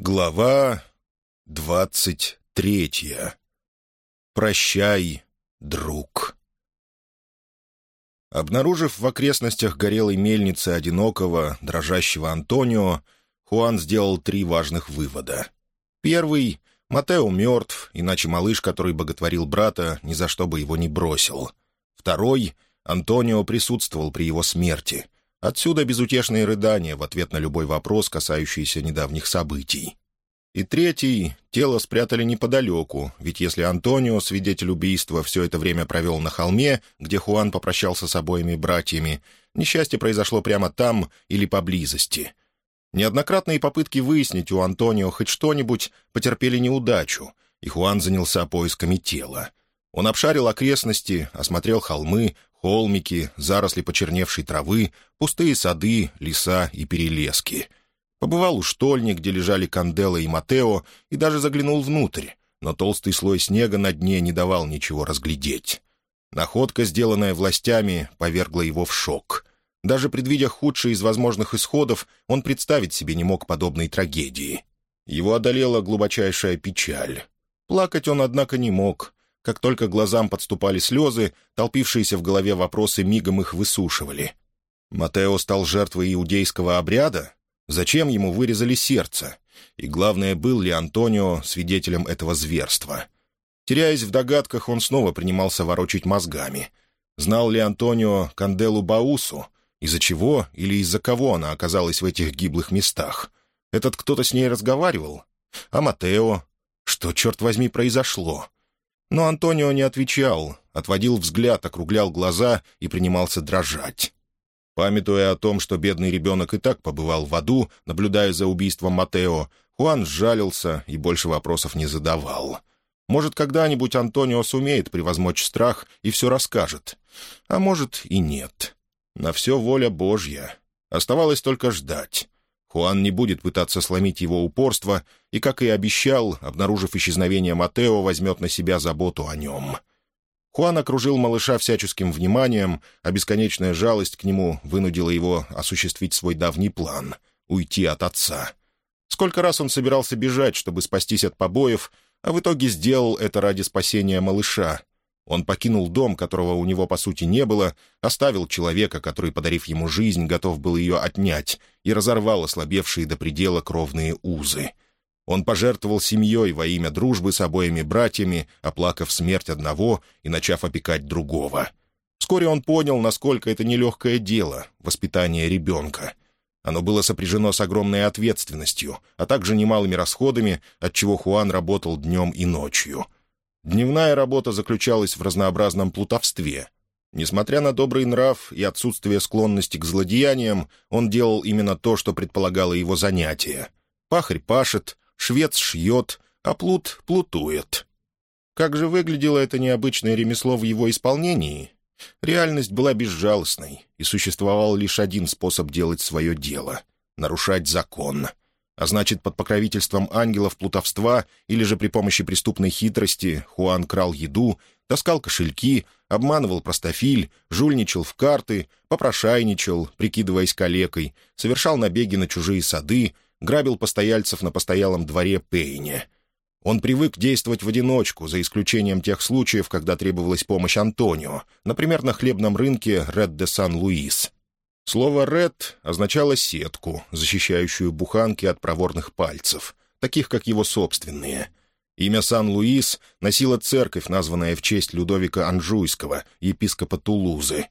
Глава двадцать третья. Прощай, друг. Обнаружив в окрестностях горелой мельницы одинокого, дрожащего Антонио, Хуан сделал три важных вывода. Первый — Матео мертв, иначе малыш, который боготворил брата, ни за что бы его не бросил. Второй — Антонио присутствовал при его смерти — Отсюда безутешные рыдания в ответ на любой вопрос, касающийся недавних событий. И третий — тело спрятали неподалеку, ведь если Антонио, свидетель убийства, все это время провел на холме, где Хуан попрощался с обоими братьями, несчастье произошло прямо там или поблизости. Неоднократные попытки выяснить у Антонио хоть что-нибудь потерпели неудачу, и Хуан занялся поисками тела. Он обшарил окрестности, осмотрел холмы, холмики, заросли почерневшей травы, пустые сады, леса и перелески. Побывал у штольни, где лежали Канделла и Матео, и даже заглянул внутрь, но толстый слой снега на дне не давал ничего разглядеть. Находка, сделанная властями, повергла его в шок. Даже предвидя худший из возможных исходов, он представить себе не мог подобной трагедии. Его одолела глубочайшая печаль. Плакать он, однако, не мог. Как только глазам подступали слезы, толпившиеся в голове вопросы мигом их высушивали. Матео стал жертвой иудейского обряда? Зачем ему вырезали сердце? И главное, был ли Антонио свидетелем этого зверства? Теряясь в догадках, он снова принимался ворочить мозгами. Знал ли Антонио Канделу Баусу? Из-за чего или из-за кого она оказалась в этих гиблых местах? Этот кто-то с ней разговаривал? А Матео? Что, черт возьми, произошло? Но Антонио не отвечал, отводил взгляд, округлял глаза и принимался дрожать. Памятуя о том, что бедный ребенок и так побывал в аду, наблюдая за убийством Матео, Хуан сжалился и больше вопросов не задавал. Может, когда-нибудь Антонио сумеет превозмочь страх и все расскажет. А может и нет. На все воля Божья. Оставалось только ждать. Хуан не будет пытаться сломить его упорство и, как и обещал, обнаружив исчезновение Матео, возьмет на себя заботу о нем. Хуан окружил малыша всяческим вниманием, а бесконечная жалость к нему вынудила его осуществить свой давний план — уйти от отца. Сколько раз он собирался бежать, чтобы спастись от побоев, а в итоге сделал это ради спасения малыша, он покинул дом, которого у него, по сути, не было, оставил человека, который, подарив ему жизнь, готов был ее отнять, и разорвал ослабевшие до предела кровные узы. Он пожертвовал семьей во имя дружбы с обоими братьями, оплакав смерть одного и начав опекать другого. Вскоре он понял, насколько это нелегкое дело — воспитание ребенка. Оно было сопряжено с огромной ответственностью, а также немалыми расходами, отчего Хуан работал днем и ночью — Дневная работа заключалась в разнообразном плутовстве. Несмотря на добрый нрав и отсутствие склонности к злодеяниям, он делал именно то, что предполагало его занятие. Пахарь пашет, швец шьет, а плут плутует. Как же выглядело это необычное ремесло в его исполнении? Реальность была безжалостной, и существовал лишь один способ делать свое дело — нарушать закон — а значит, под покровительством ангелов плутовства или же при помощи преступной хитрости Хуан крал еду, таскал кошельки, обманывал простофиль, жульничал в карты, попрошайничал, прикидываясь калекой, совершал набеги на чужие сады, грабил постояльцев на постоялом дворе Пейне. Он привык действовать в одиночку, за исключением тех случаев, когда требовалась помощь Антонио, например, на хлебном рынке Ред де Сан-Луис. Слово «ред» означало сетку, защищающую буханки от проворных пальцев, таких, как его собственные. Имя Сан-Луис носила церковь, названная в честь Людовика Анжуйского, епископа Тулузы.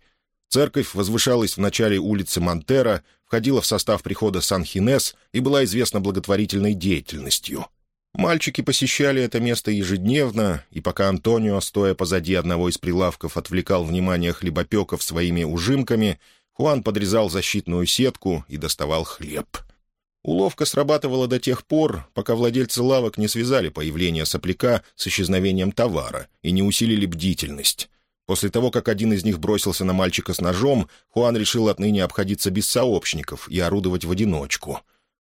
Церковь возвышалась в начале улицы Монтера, входила в состав прихода Сан-Хинес и была известна благотворительной деятельностью. Мальчики посещали это место ежедневно, и пока Антонио, стоя позади одного из прилавков, отвлекал внимание хлебопеков своими ужимками — Хуан подрезал защитную сетку и доставал хлеб. Уловка срабатывала до тех пор, пока владельцы лавок не связали появление сопляка с исчезновением товара и не усилили бдительность. После того, как один из них бросился на мальчика с ножом, Хуан решил отныне обходиться без сообщников и орудовать в одиночку.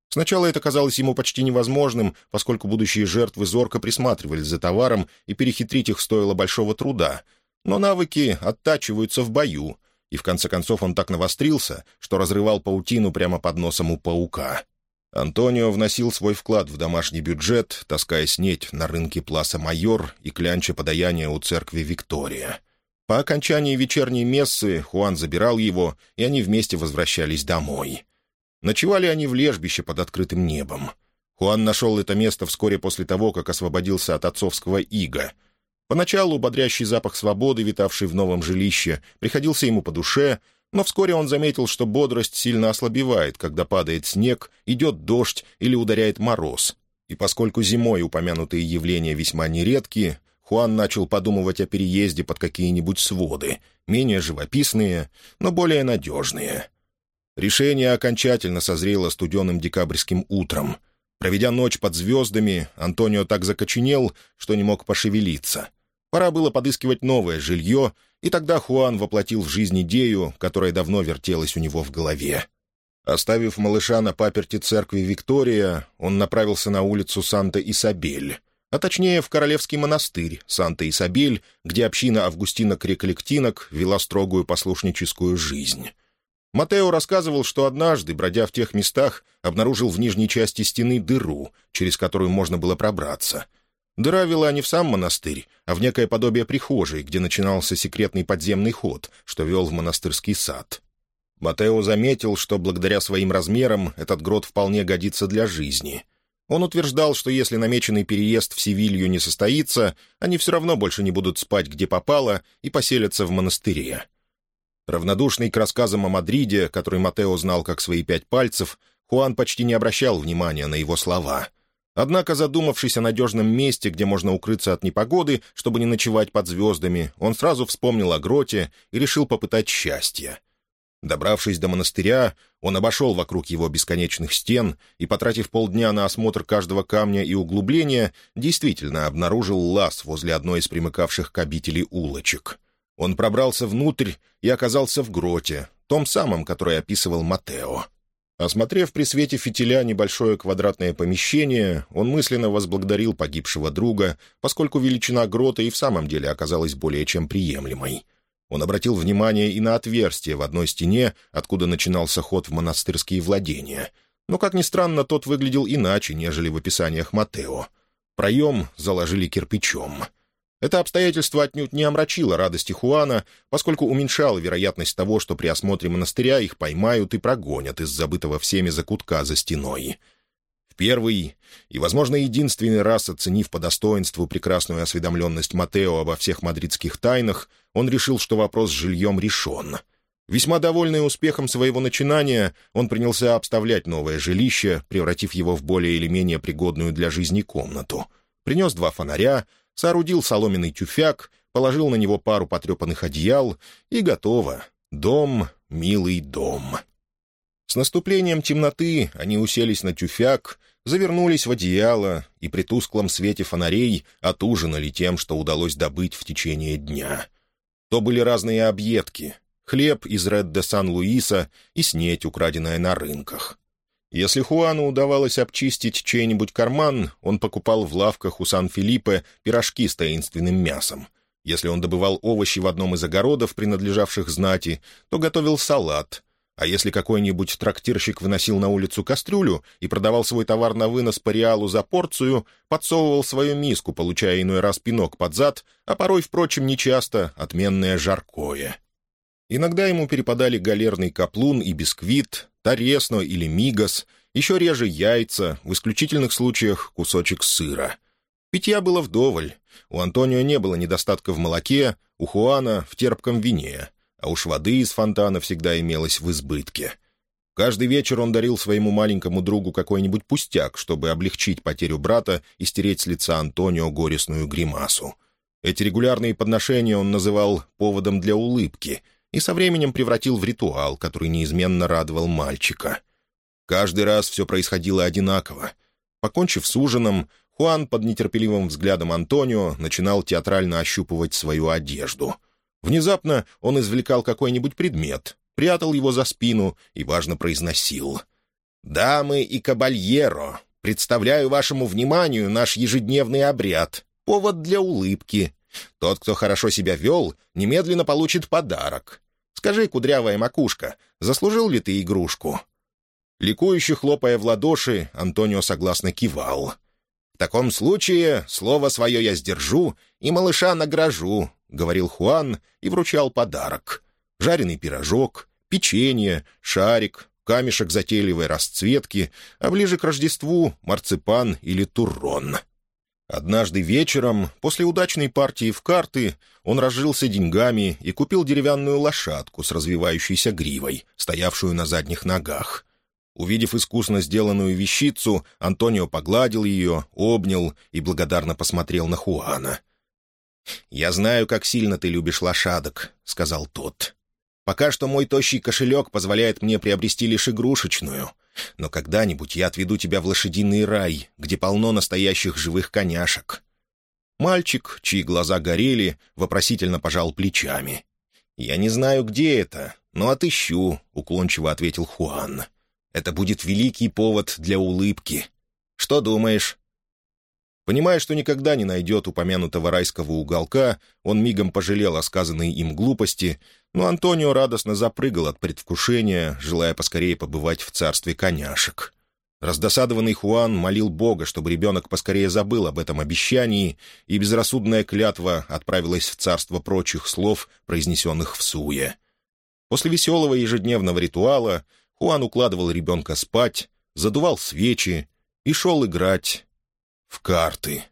Сначала это казалось ему почти невозможным, поскольку будущие жертвы зорко присматривались за товаром, и перехитрить их стоило большого труда. Но навыки оттачиваются в бою, и в конце концов он так навострился, что разрывал паутину прямо под носом у паука. Антонио вносил свой вклад в домашний бюджет, таская снеть на рынке Пласа Майор и клянча подаяния у церкви Виктория. По окончании вечерней мессы Хуан забирал его, и они вместе возвращались домой. Ночевали они в лежбище под открытым небом. Хуан нашел это место вскоре после того, как освободился от отцовского ига. Поначалу бодрящий запах свободы, витавший в новом жилище, приходился ему по душе — но вскоре он заметил, что бодрость сильно ослабевает, когда падает снег, идет дождь или ударяет мороз. И поскольку зимой упомянутые явления весьма нередки, Хуан начал подумывать о переезде под какие-нибудь своды, менее живописные, но более надежные. Решение окончательно созрело студеным декабрьским утром. Проведя ночь под звездами, Антонио так закоченел, что не мог пошевелиться. Пора было подыскивать новое жилье, и тогда Хуан воплотил в жизнь идею, которая давно вертелась у него в голове. Оставив малыша на паперти церкви Виктория, он направился на улицу Санта-Исабель, а точнее в Королевский монастырь Санта-Исабель, где община Августинок-Реколлектинок вела строгую послушническую жизнь. Матео рассказывал, что однажды, бродя в тех местах, обнаружил в нижней части стены дыру, через которую можно было пробраться — Дыра вела не в сам монастырь, а в некое подобие прихожей, где начинался секретный подземный ход, что вел в монастырский сад. Матео заметил, что благодаря своим размерам этот грот вполне годится для жизни. Он утверждал, что если намеченный переезд в Севилью не состоится, они все равно больше не будут спать где попало и поселятся в монастыре. Равнодушный к рассказам о Мадриде, который Матео знал как свои пять пальцев, Хуан почти не обращал внимания на его слова — Однако, задумавшись о надежном месте, где можно укрыться от непогоды, чтобы не ночевать под звездами, он сразу вспомнил о гроте и решил попытать счастье. Добравшись до монастыря, он обошел вокруг его бесконечных стен и, потратив полдня на осмотр каждого камня и углубления, действительно обнаружил лаз возле одной из примыкавших к обители улочек. Он пробрался внутрь и оказался в гроте, том самом, который описывал Матео. Осмотрев при свете фитиля небольшое квадратное помещение, он мысленно возблагодарил погибшего друга, поскольку величина грота и в самом деле оказалась более чем приемлемой. Он обратил внимание и на отверстие в одной стене, откуда начинался ход в монастырские владения. Но, как ни странно, тот выглядел иначе, нежели в описаниях Матео. Проем заложили кирпичом — это обстоятельство отнюдь не омрачило радости Хуана, поскольку уменьшало вероятность того, что при осмотре монастыря их поймают и прогонят из забытого всеми закутка за стеной. В первый и, возможно, единственный раз оценив по достоинству прекрасную осведомленность Матео обо всех мадридских тайнах, он решил, что вопрос с жильем решен. Весьма довольный успехом своего начинания, он принялся обставлять новое жилище, превратив его в более или менее пригодную для жизни комнату. Принес два фонаря — соорудил соломенный тюфяк, положил на него пару потрепанных одеял, и готово. Дом, милый дом. С наступлением темноты они уселись на тюфяк, завернулись в одеяло и при тусклом свете фонарей отужинали тем, что удалось добыть в течение дня. То были разные объедки — хлеб из Ред-де-Сан-Луиса и снеть, украденная на рынках. Если Хуану удавалось обчистить чей-нибудь карман, он покупал в лавках у Сан-Филиппе пирожки с таинственным мясом. Если он добывал овощи в одном из огородов, принадлежавших знати, то готовил салат. А если какой-нибудь трактирщик выносил на улицу кастрюлю и продавал свой товар на вынос по реалу за порцию, подсовывал свою миску, получая иной раз пинок под зад, а порой, впрочем, нечасто, отменное жаркое. Иногда ему перепадали галерный каплун и бисквит, таресно или мигас, еще реже яйца, в исключительных случаях кусочек сыра. Питья было вдоволь. У Антонио не было недостатка в молоке, у Хуана — в терпком вине, а уж воды из фонтана всегда имелось в избытке. Каждый вечер он дарил своему маленькому другу какой-нибудь пустяк, чтобы облегчить потерю брата и стереть с лица Антонио горестную гримасу. Эти регулярные подношения он называл «поводом для улыбки», и со временем превратил в ритуал, который неизменно радовал мальчика. Каждый раз все происходило одинаково. Покончив с ужином, Хуан под нетерпеливым взглядом Антонио начинал театрально ощупывать свою одежду. Внезапно он извлекал какой-нибудь предмет, прятал его за спину и важно произносил. «Дамы и кабальеро, представляю вашему вниманию наш ежедневный обряд, повод для улыбки, тот, кто хорошо себя вел, немедленно получит подарок. Скажи, кудрявая макушка, заслужил ли ты игрушку?» Ликующе хлопая в ладоши, Антонио согласно кивал. «В таком случае слово свое я сдержу и малыша награжу», — говорил Хуан и вручал подарок. Жареный пирожок, печенье, шарик, камешек затейливой расцветки, а ближе к Рождеству — марципан или туррон. Однажды вечером, после удачной партии в карты, он разжился деньгами и купил деревянную лошадку с развивающейся гривой, стоявшую на задних ногах. Увидев искусно сделанную вещицу, Антонио погладил ее, обнял и благодарно посмотрел на Хуана. «Я знаю, как сильно ты любишь лошадок», — сказал тот. «Пока что мой тощий кошелек позволяет мне приобрести лишь игрушечную, но когда-нибудь я отведу тебя в лошадиный рай, где полно настоящих живых коняшек». Мальчик, чьи глаза горели, вопросительно пожал плечами. «Я не знаю, где это, но отыщу», — уклончиво ответил Хуан. Это будет великий повод для улыбки. Что думаешь?» Понимая, что никогда не найдет упомянутого райского уголка, он мигом пожалел о сказанной им глупости, но Антонио радостно запрыгал от предвкушения, желая поскорее побывать в царстве коняшек. Раздосадованный Хуан молил Бога, чтобы ребенок поскорее забыл об этом обещании, и безрассудная клятва отправилась в царство прочих слов, произнесенных в суе. После веселого ежедневного ритуала Хуан укладывал ребенка спать, задувал свечи и шел играть в карты.